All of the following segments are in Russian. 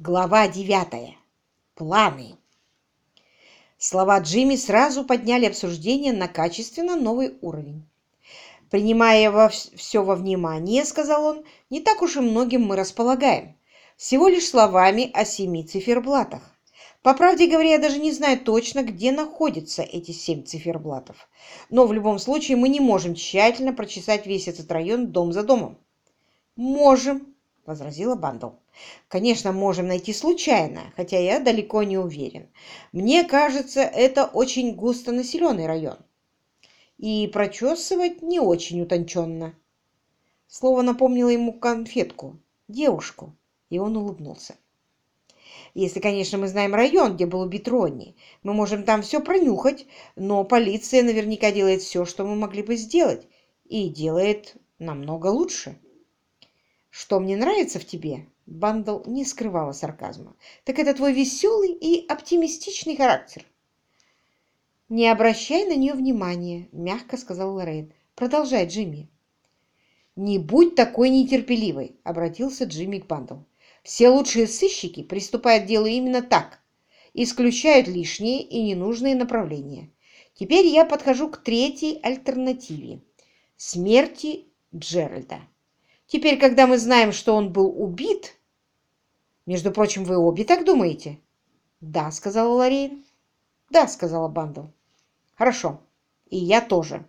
Глава девятая. Планы. Слова Джимми сразу подняли обсуждение на качественно новый уровень. «Принимая во все во внимание, — сказал он, — не так уж и многим мы располагаем. Всего лишь словами о семи циферблатах. По правде говоря, я даже не знаю точно, где находятся эти семь циферблатов. Но в любом случае мы не можем тщательно прочесать весь этот район дом за домом. «Можем», — возразила Бандл. «Конечно, можем найти случайно, хотя я далеко не уверен. Мне кажется, это очень густонаселенный район. И прочесывать не очень утонченно». Слово напомнило ему конфетку, девушку, и он улыбнулся. Если, конечно, мы знаем район, где был убит Ронни, мы можем там все пронюхать, но полиция наверняка делает все, что мы могли бы сделать, и делает намного лучше. Что мне нравится в тебе, Бандл не скрывала сарказма, так это твой веселый и оптимистичный характер. «Не обращай на нее внимания», — мягко сказала Лоррейн. «Продолжай, Джимми». «Не будь такой нетерпеливой», — обратился Джимми к Бандл. «Все лучшие сыщики приступают к делу именно так, исключают лишние и ненужные направления. Теперь я подхожу к третьей альтернативе — смерти Джеральда». Теперь, когда мы знаем, что он был убит... Между прочим, вы обе так думаете? Да, сказала Лорейн. Да, сказала Бандл. Хорошо. И я тоже.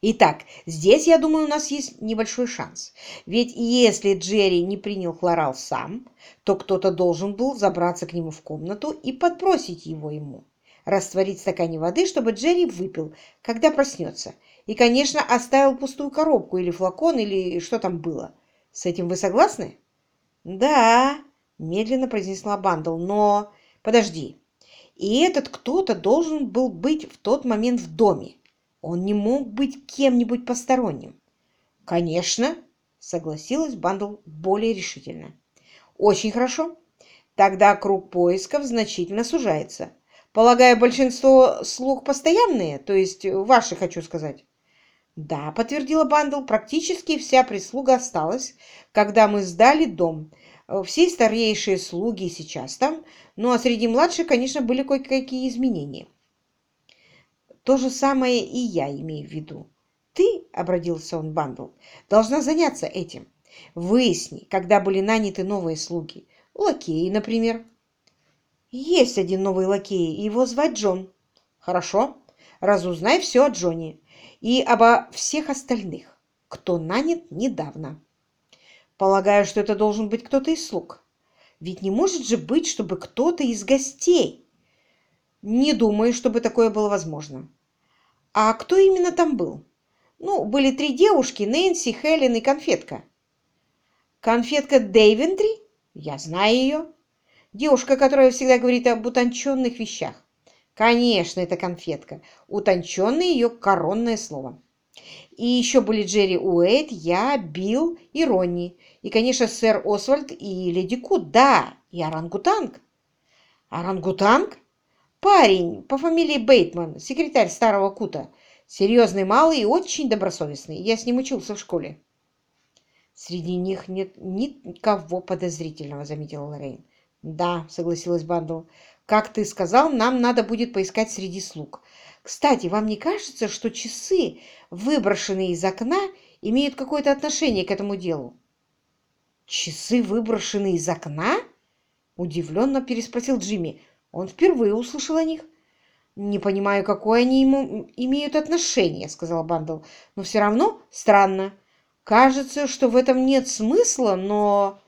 Итак, здесь, я думаю, у нас есть небольшой шанс. Ведь если Джерри не принял хлорал сам, то кто-то должен был забраться к нему в комнату и подбросить его ему. Растворить в стакане воды, чтобы Джерри выпил, когда проснется, и, конечно, оставил пустую коробку или флакон, или что там было. С этим вы согласны? Да, медленно произнесла Бандл, но... Подожди. И этот кто-то должен был быть в тот момент в доме. Он не мог быть кем-нибудь посторонним. Конечно, согласилась Бандл более решительно. Очень хорошо. Тогда круг поисков значительно сужается. Полагаю, большинство слуг постоянные, то есть ваши, хочу сказать. «Да», — подтвердила Бандл, — «практически вся прислуга осталась, когда мы сдали дом. Все старейшие слуги сейчас там, ну а среди младших, конечно, были кое-какие изменения». «То же самое и я имею в виду. Ты, — обратился он Бандл, — должна заняться этим. Выясни, когда были наняты новые слуги. Лакеи, например». «Есть один новый лакей, его звать Джон». «Хорошо. Разузнай все о Джоне и обо всех остальных, кто нанят недавно. Полагаю, что это должен быть кто-то из слуг. Ведь не может же быть, чтобы кто-то из гостей. Не думаю, чтобы такое было возможно. А кто именно там был? Ну, были три девушки, Нэнси, Хелен и Конфетка. Конфетка Дейвентри? Я знаю ее. Девушка, которая всегда говорит об утонченных вещах. Конечно, это конфетка. Утонченное ее коронное слово. И еще были Джерри Уэйт, я, Билл и Ронни. И, конечно, сэр Освальд и леди Кут. Да, и орангутанг. Орангутанг? Парень по фамилии Бейтман, секретарь старого Кута. Серьезный, малый и очень добросовестный. Я с ним учился в школе. Среди них нет никого подозрительного, заметила Лоррейн. Да, согласилась Бандл. Как ты сказал, нам надо будет поискать среди слуг. Кстати, вам не кажется, что часы, выброшенные из окна, имеют какое-то отношение к этому делу? Часы, выброшенные из окна? Удивленно переспросил Джимми. Он впервые услышал о них. «Не понимаю, какое они ему имеют отношение», — сказала Бандл. «Но все равно странно. Кажется, что в этом нет смысла, но...»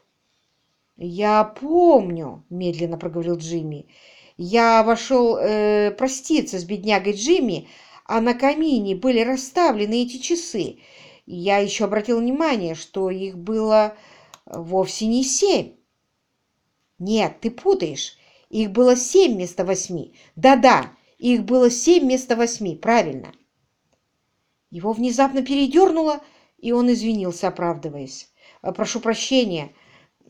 «Я помню», — медленно проговорил Джимми. «Я вошел э, проститься с беднягой Джимми, а на камине были расставлены эти часы. Я еще обратил внимание, что их было вовсе не семь». «Нет, ты путаешь. Их было семь вместо восьми. Да-да, их было семь вместо восьми, правильно». Его внезапно передернуло, и он извинился, оправдываясь. «Прошу прощения»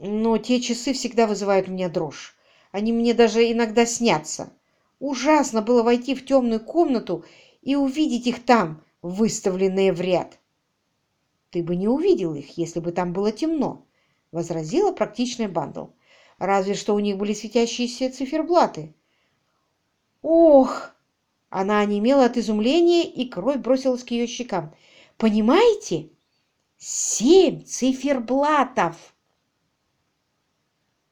но те часы всегда вызывают у меня дрожь. Они мне даже иногда снятся. Ужасно было войти в темную комнату и увидеть их там, выставленные в ряд. Ты бы не увидел их, если бы там было темно, возразила практичная Бандл. разве что у них были светящиеся циферблаты. Ох! Она онемела от изумления, и кровь бросилась к ее щекам. Понимаете? Семь циферблатов!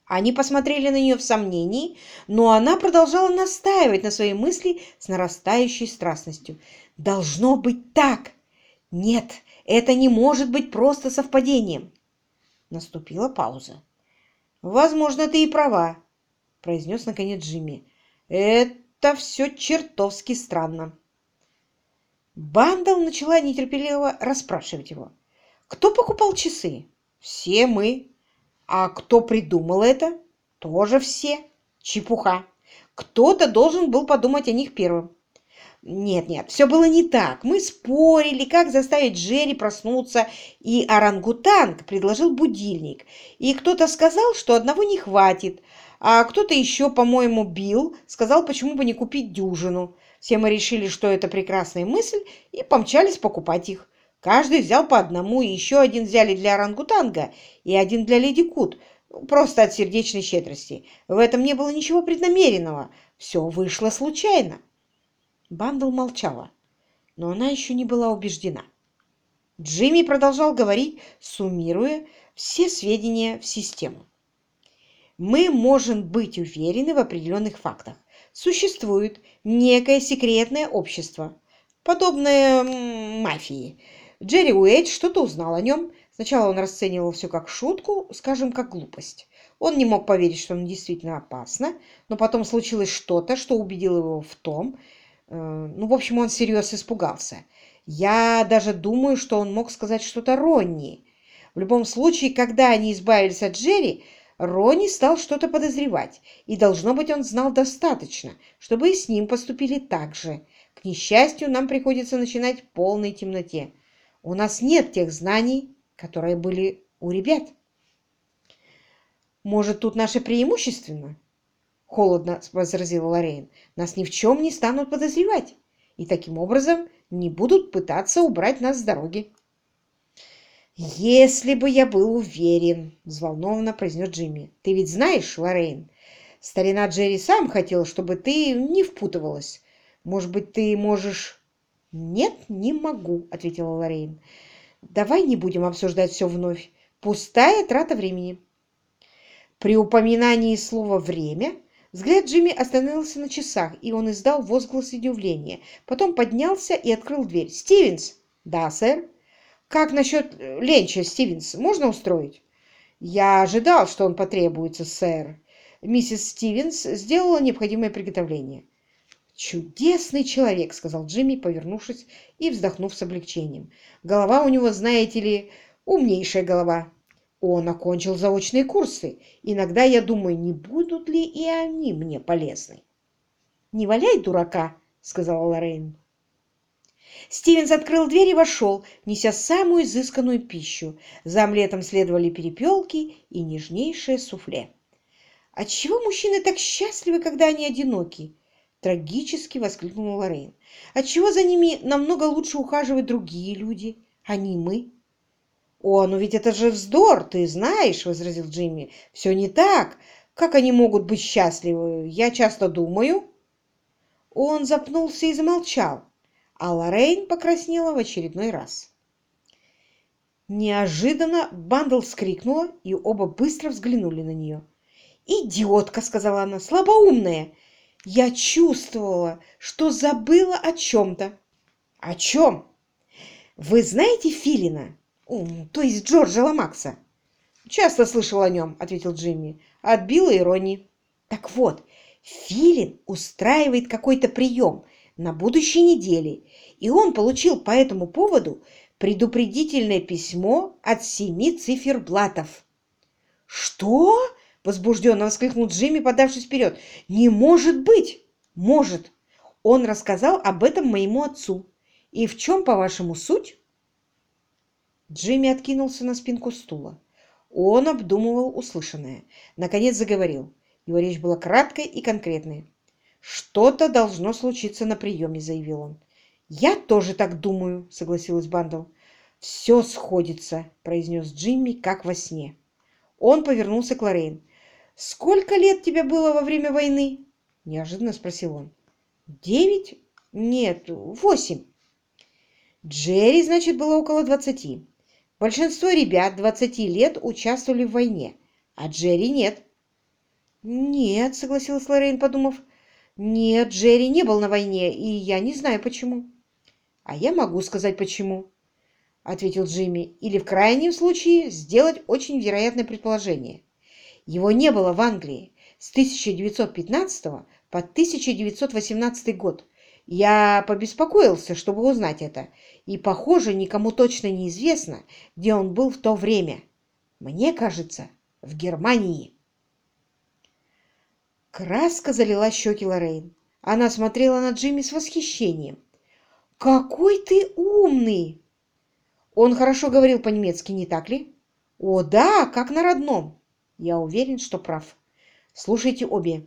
Они посмотрели на нее в сомнении, но она продолжала настаивать на своей мысли с нарастающей страстностью. «Должно быть так! Нет, это не может быть просто совпадением!» Наступила пауза. «Возможно, ты и права», — произнес наконец Джимми. «Это все чертовски странно». Бандл начала нетерпеливо расспрашивать его. «Кто покупал часы?» «Все мы», а кто придумал это? Тоже все. Чепуха. Кто-то должен был подумать о них первым. Нет-нет, все было не так. Мы спорили, как заставить Джерри проснуться, и орангутанг предложил будильник. И кто-то сказал, что одного не хватит, а кто-то еще, по-моему, бил, сказал, почему бы не купить дюжину. Все мы решили, что это прекрасная мысль, и помчались покупать их. Каждый взял по одному, и еще один взяли для орангутанга и один для леди Кут, просто от сердечной щедрости. В этом не было ничего преднамеренного, все вышло случайно. Бандл молчала, но она еще не была убеждена. Джимми продолжал говорить, суммируя все сведения в систему. Мы можем быть уверены в определенных фактах. Существует некое секретное общество, подобное мафии, Джерри Уэйт что-то узнал о нем. Сначала он расценивал все как шутку, скажем, как глупость. Он не мог поверить, что он действительно опасно, но потом случилось что-то, что убедило его в том... Э, ну, в общем, он всерьез испугался. Я даже думаю, что он мог сказать что-то Ронни. В любом случае, когда они избавились от Джерри, Ронни стал что-то подозревать, и, должно быть, он знал достаточно, чтобы и с ним поступили так же. К несчастью, нам приходится начинать в полной темноте. У нас нет тех знаний, которые были у ребят. Может, тут наше преимущественно? Холодно возразила Лорейн. Нас ни в чем не станут подозревать, и таким образом не будут пытаться убрать нас с дороги. «Если бы я был уверен», — взволнованно произнес Джимми. «Ты ведь знаешь, Лоррейн, старина Джерри сам хотел, чтобы ты не впутывалась. Может быть, ты можешь «Нет, не могу», — ответила Лоррейн. «Давай не будем обсуждать все вновь. Пустая трата времени». При упоминании слова «время» взгляд Джимми остановился на часах, и он издал возглас удивления. Потом поднялся и открыл дверь. «Стивенс!» «Да, сэр». «Как насчет ленча, Стивенс? Можно устроить?» «Я ожидал, что он потребуется, сэр». Миссис Стивенс сделала необходимое приготовление. «Чудесный человек», — сказал Джимми, повернувшись и вздохнув с облегчением. «Голова у него, знаете ли, умнейшая голова. Он окончил заочные курсы. Иногда я думаю, не будут ли и они мне полезны». «Не валяй дурака», — сказала Лоррейн. Стивенс открыл дверь и вошел, неся самую изысканную пищу. За омлетом следовали перепелки и нежнейшее суфле. Отчего мужчины так счастливы, когда они одиноки? Трагически воскликнула Лоррейн. Отчего за ними намного лучше ухаживают другие люди, а не мы? «О, ну ведь это же вздор, ты знаешь», — возразил Джимми. «Все не так. Как они могут быть счастливы? Я часто думаю...» Он запнулся и замолчал, а Лоррейн покраснела в очередной раз. Неожиданно Бандл вскрикнула, и оба быстро взглянули на нее. «Идиотка!» — сказала она. «Слабоумная! Я чувствовала, что забыла о чем-то. О чем? Вы знаете Филина? То есть Джорджа Ламакса? Часто слышал о нем, ответил Джимми. От Билла и Ронни. Так вот, Филин устраивает какой-то прием на будущей неделе, и он получил по этому поводу предупредительное письмо от семи циферблатов. «Что?» Возбужденно воскликнул Джимми, подавшись вперед. «Не может быть!» «Может!» Он рассказал об этом моему отцу. «И в чем, по-вашему, суть?» Джимми откинулся на спинку стула. Он обдумывал услышанное. Наконец заговорил. Его речь была краткой и конкретной. «Что-то должно случиться на приеме», — заявил он. «Я тоже так думаю», — согласилась Бандл. «Все сходится», — произнес Джимми, как во сне. Он повернулся к Лоррейн. «Сколько лет тебе было во время войны?» – неожиданно спросил он. «Девять? Нет, восемь». Джерри, значит, было около двадцати. Большинство ребят двадцати лет участвовали в войне, а Джерри нет. «Нет», — согласилась Лоррейн, подумав. «Нет, Джерри не был на войне, и я не знаю, почему». «А я могу сказать, почему», — ответил Джимми, «или в крайнем случае сделать очень вероятное предположение. Его не было в Англии с 1915 по 1918 год. Я побеспокоился, чтобы узнать это, и, похоже, никому точно не известно, где он был в то время. Мне кажется, в Германии». Краска залила щеки Лоррейн. Она смотрела на Джимми с восхищением. «Какой ты умный!» Он хорошо говорил по-немецки, не так ли? «О, да, как на родном!» Я уверен, что прав. Слушайте обе.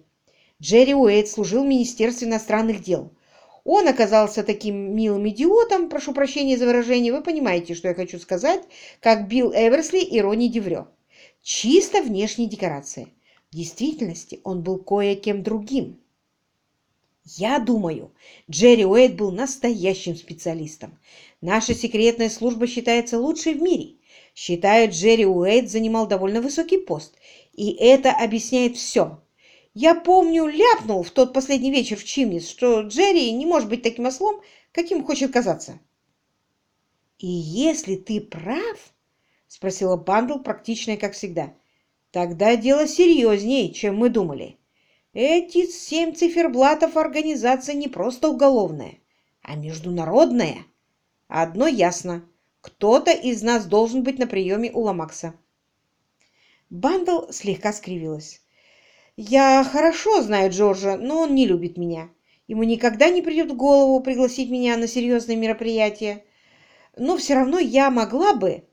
Джерри Уэйт служил в Министерстве иностранных дел. Он оказался таким милым идиотом, прошу прощения за выражение, вы понимаете, что я хочу сказать, как Билл Эверсли и Ронни Деврё. Чисто внешние декорации. В действительности он был кое-кем другим. Я думаю, Джерри Уэйт был настоящим специалистом. Наша секретная служба считается лучшей в мире. Считаю, Джерри Уэйт занимал довольно высокий пост, и это объясняет все. Я помню, ляпнул в тот последний вечер в Чимнис, что Джерри не может быть таким ослом, каким хочет казаться. «И если ты прав?» — спросила Бандл, практичная, как всегда. Тогда дело серьезнее, чем мы думали. Эти семь циферблатов организация не просто уголовная, а международная. Одно ясно. Кто-то из нас должен быть на приеме у Ламакса. Бандл слегка скривилась. «Я хорошо знаю Джорджа, но он не любит меня. Ему никогда не придет в голову пригласить меня на серьезное мероприятие. Но все равно я могла бы...»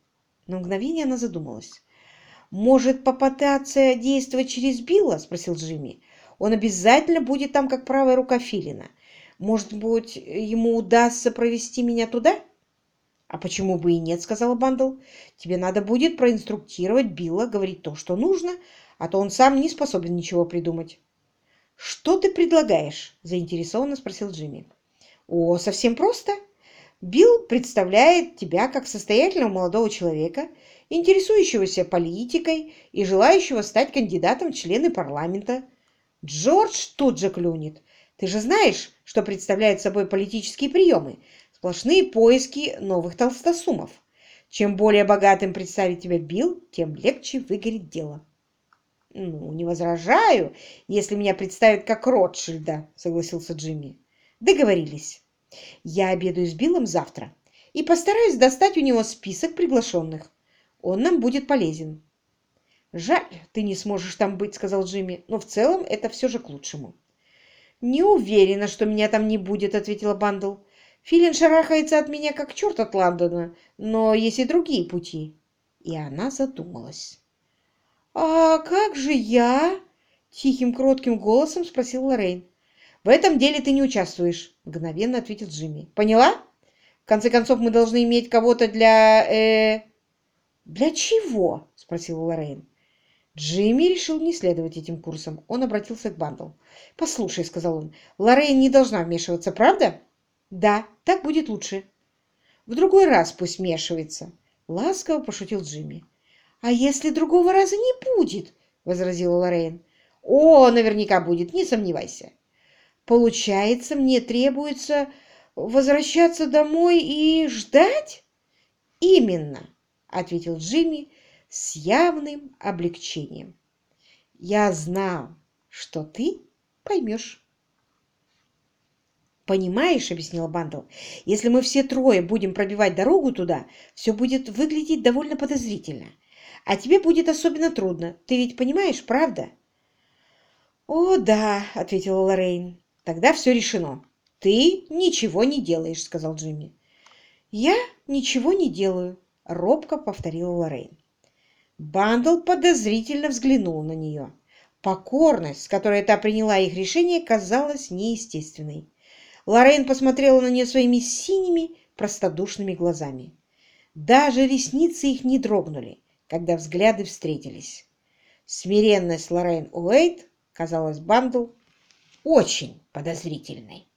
На мгновение она задумалась. «Может, попытаться действовать через Билла?» – спросил Джимми. «Он обязательно будет там, как правая рука Филина. Может быть, ему удастся провести меня туда?» «А почему бы и нет?» – сказала Бандл. «Тебе надо будет проинструктировать Билла говорить то, что нужно, а то он сам не способен ничего придумать». «Что ты предлагаешь?» – заинтересованно спросил Джимми. «О, совсем просто. Билл представляет тебя как состоятельного молодого человека – интересующегося политикой и желающего стать кандидатом в члены парламента. Джордж тут же клюнет. Ты же знаешь, что представляют собой политические приемы. Сплошные поиски новых толстосумов. Чем более богатым представить тебя Билл, тем легче выгорит дело. «Ну, не возражаю, если меня представят как Ротшильда», — согласился Джимми. «Договорились. Я обедаю с Биллом завтра и постараюсь достать у него список приглашенных. Он нам будет полезен. «Жаль, ты не сможешь там быть», — сказал Джимми, «но в целом это все же к лучшему». «Не уверена, что меня там не будет», — ответила Бандл. «Филин шарахается от меня, как черт от Лондона, но есть и другие пути». И она задумалась. «А как же я?» — тихим, кротким голосом спросил Лоррейн. «В этом деле ты не участвуешь», — мгновенно ответил Джимми. «Поняла? В конце концов, мы должны иметь кого-то для... Э, «Для чего?» – спросила Лоррейн. Джимми решил не следовать этим курсам. Он обратился к Бандл. «Послушай», – сказал он, – «Лоррейн не должна вмешиваться, правда?» «Да, так будет лучше». «В другой раз пусть вмешивается», – ласково пошутил Джимми. «А если другого раза не будет?» – возразила Лоррейн. «О, наверняка будет, не сомневайся». «Получается, мне требуется возвращаться домой и ждать?» «Именно!» — ответил Джимми с явным облегчением. «Я знал, что ты поймешь». «Понимаешь, — объяснила Бандл, — если мы все трое будем пробивать дорогу туда, все будет выглядеть довольно подозрительно. А тебе будет особенно трудно. Ты ведь понимаешь, правда?» «О, да, — ответила Лоррейн. — Тогда все решено. Ты ничего не делаешь, — сказал Джимми. «Я ничего не делаю», — робко повторила Лоррейн. Бандл подозрительно взглянул на нее. Покорность, с которой та приняла их решение, казалась неестественной. Лоррейн посмотрела на нее своими синими, простодушными глазами. Даже ресницы их не дрогнули, когда взгляды встретились. Смиренность Лоррейн Уэйт казалась Бандл очень подозрительной.